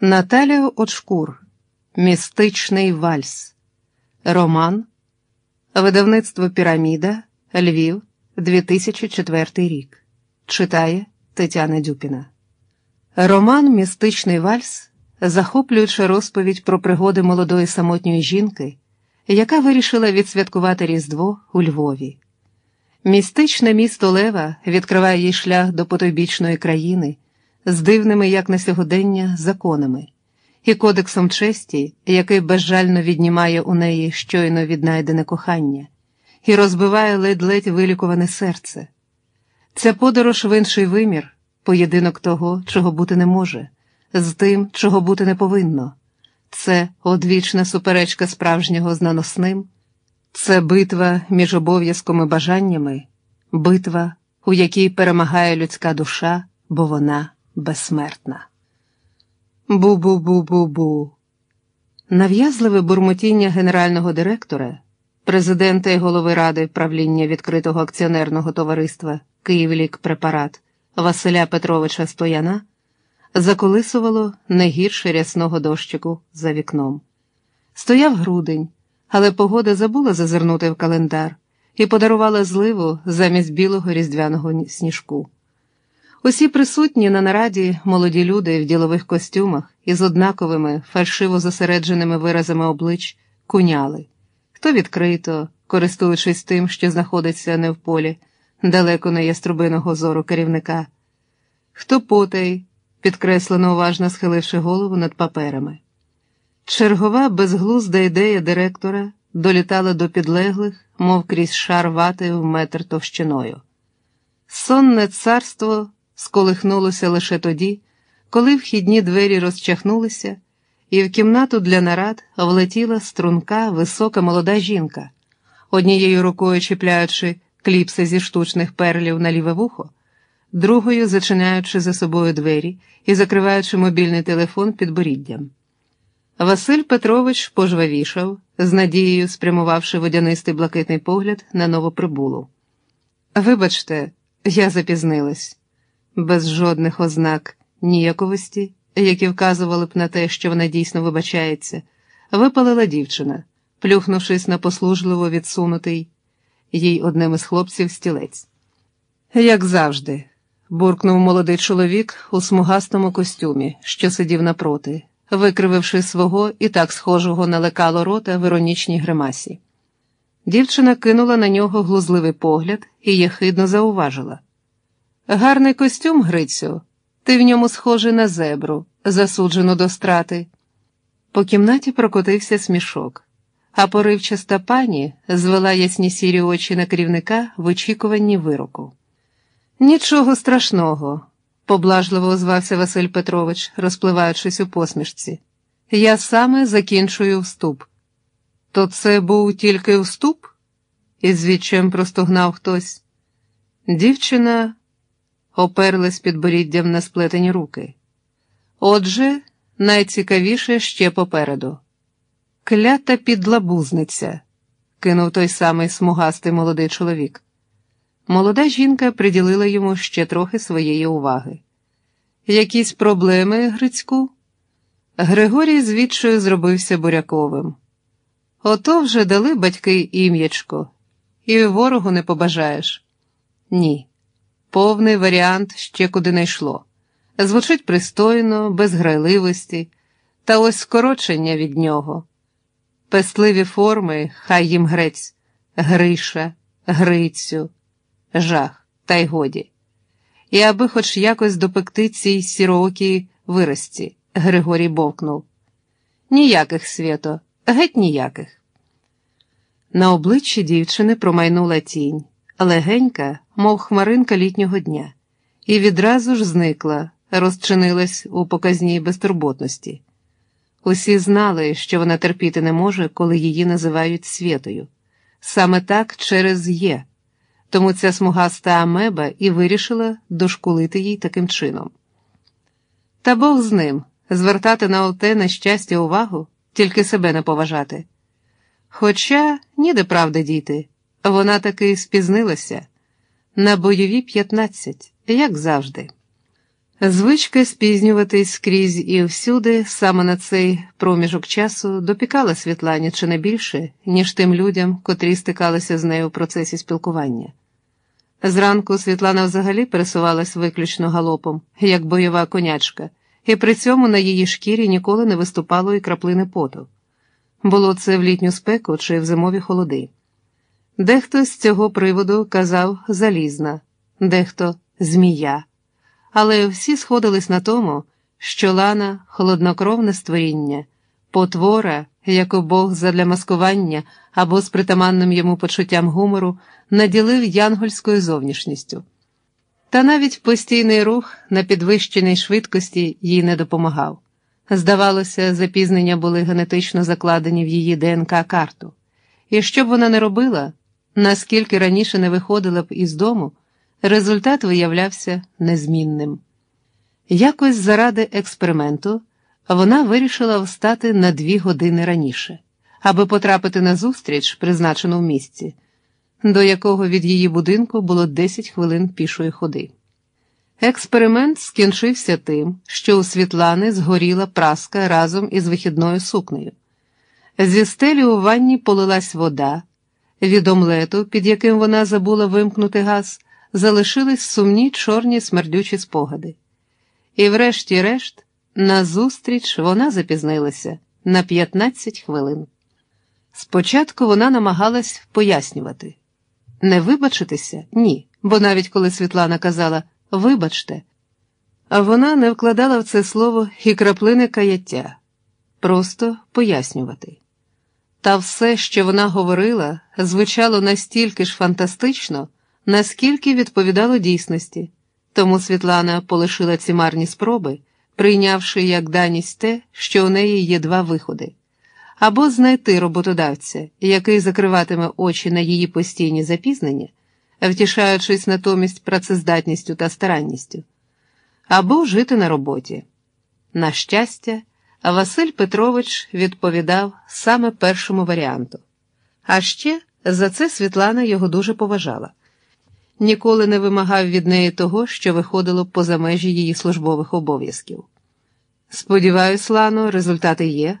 Наталя Очкур Містичний вальс. Роман. Видавництво Піраміда. Львів. 2004 рік. Читає Тетяна Дюпіна. Роман Містичний вальс захоплююча розповідь про пригоди молодої самотньої жінки, яка вирішила відсвяткувати Різдво у Львові. Містичне місто Лева відкриває їй шлях до потойбічної країни з дивними, як на сьогодення, законами і кодексом честі, який безжально віднімає у неї щойно віднайдене кохання, і розбиває ледь-ледь вилікуване серце. Ця подорож в інший вимір, поєдинок того, чого бути не може, з тим, чого бути не повинно. Це одвічна суперечка справжнього з наносним, це битва між обов'язком і бажаннями, битва, у якій перемагає людська душа, бо вона безсмертна. Бу-бу-бу-бу-бу. Нав'язливе бурмотіння генерального директора, президента і голови ради правління відкритого акціонерного товариства Київлік Препарат Василя Петровича Стояна заколисувало не гірше рясного дощику за вікном. Стояв грудень, але погода забула зазирнути в календар і подарувала зливу замість білого різдвяного сніжку. Усі присутні на нараді молоді люди в ділових костюмах із однаковими фальшиво зосередженими виразами облич куняли, хто відкрито, користуючись тим, що знаходиться не в полі, далеко не яструбиного зору керівника, хто потай, підкреслено уважно схиливши голову над паперами. Чергова безглузда ідея директора долітала до підлеглих, мов крізь шар вати в метр товщиною. Сонне царство сколихнулося лише тоді, коли вхідні двері розчахнулися, і в кімнату для нарад влетіла струнка, висока молода жінка, однією рукою чіпляючи кліпси зі штучних перлів на ліве вухо, другою зачиняючи за собою двері і закриваючи мобільний телефон під боріддям. Василь Петрович пожвавішав, з надією спрямувавши водянистий блакитний погляд на новоприбулу. Вибачте, я запізнилась без жодних ознак ніяковості, які вказували б на те, що вона дійсно вибачається, випалила дівчина, плюхнувшись на послужливо відсунутий їй одним із хлопців стілець. Як завжди, буркнув молодий чоловік у смугастому костюмі, що сидів напроти, викрививши свого і так схожого на лекало рота в іронічній гримасі. Дівчина кинула на нього глузливий погляд і єхидно зауважила. Гарний костюм, Грицю, ти в ньому схожий на зебру, засуджену до страти. По кімнаті прокотився смішок, а поривчаста пані звела ясні сірі очі на керівника в очікуванні вироку. Нічого страшного, поблажливо озвався Василь Петрович, розпливаючись у посмішці. Я саме закінчую вступ. То це був тільки вступ? із відчем простогнав хтось. Дівчина оперлась підборіддям на сплетені руки. Отже, найцікавіше ще попереду. Клята підлабузниця, кинув той самий смугастий молодий чоловік. Молода жінка приділила йому ще трохи своєї уваги. Якісь проблеми, Грицьку? Григорій звідчою зробився буряковим. Ото вже дали батьки ім'ячко, і ворогу не побажаєш. Ні. Повний варіант ще куди не йшло. Звучить пристойно, без грайливості, та ось скорочення від нього. Пестливі форми, хай їм грець, Гриша, Грицю, жах, та й годі. І аби хоч якось допекти цій сіроокій вирості, Григорій бовкнув. Ніяких свято, геть ніяких. На обличчі дівчини промайнула тінь легенька, мов хмаринка літнього дня, і відразу ж зникла, розчинилась у показній безтурботності. Усі знали, що вона терпіти не може, коли її називають святою. Саме так через є, тому ця смугаста амеба і вирішила дошкулити їй таким чином. Та Бог з ним звертати на оте нещастя увагу, тільки себе не поважати. Хоча ніде правди діти. Вона таки спізнилася на бойові п'ятнадцять, як завжди. Звичка спізнюватись скрізь і всюди, саме на цей проміжок часу, допікала Світлані чи не більше, ніж тим людям, котрі стикалися з нею у процесі спілкування. Зранку Світлана взагалі пересувалась виключно галопом, як бойова конячка, і при цьому на її шкірі ніколи не виступало і краплини поту. Було це в літню спеку чи в зимові холоди. Дехто з цього приводу казав залізна, дехто змія але всі сходились на тому, що Лана холоднокровне створіння, потвора, яку Бог задля маскування або з притаманним йому почуттям гумору наділив янгольською зовнішністю. Та навіть постійний рух на підвищеній швидкості їй не допомагав. Здавалося, запізнення були генетично закладені в її ДНК карту, і що б вона не робила, наскільки раніше не виходила б із дому. Результат виявлявся незмінним. Якось заради експерименту вона вирішила встати на дві години раніше, аби потрапити на зустріч, призначену в місці, до якого від її будинку було 10 хвилин пішої ходи. Експеримент скінчився тим, що у Світлани згоріла праска разом із вихідною сукнею. Зі стелі у ванні полилась вода, від омлету, під яким вона забула вимкнути газ залишились сумні чорні смердючі спогади. І, врешті-решт, назустріч вона запізнилася на 15 хвилин. Спочатку вона намагалась пояснювати не вибачитися ні, бо навіть коли Світлана казала Вибачте, а вона не вкладала в це слово і краплини каяття, просто пояснювати. Та все, що вона говорила, звучало настільки ж фантастично наскільки відповідало дійсності, тому Світлана полишила ці марні спроби, прийнявши як даність те, що у неї є два виходи. Або знайти роботодавця, який закриватиме очі на її постійні запізнення, втішаючись натомість працездатністю та старанністю, або жити на роботі. На щастя, Василь Петрович відповідав саме першому варіанту. А ще за це Світлана його дуже поважала ніколи не вимагав від неї того, що виходило поза межі її службових обов'язків. Сподіваюсь, Лано, результати є.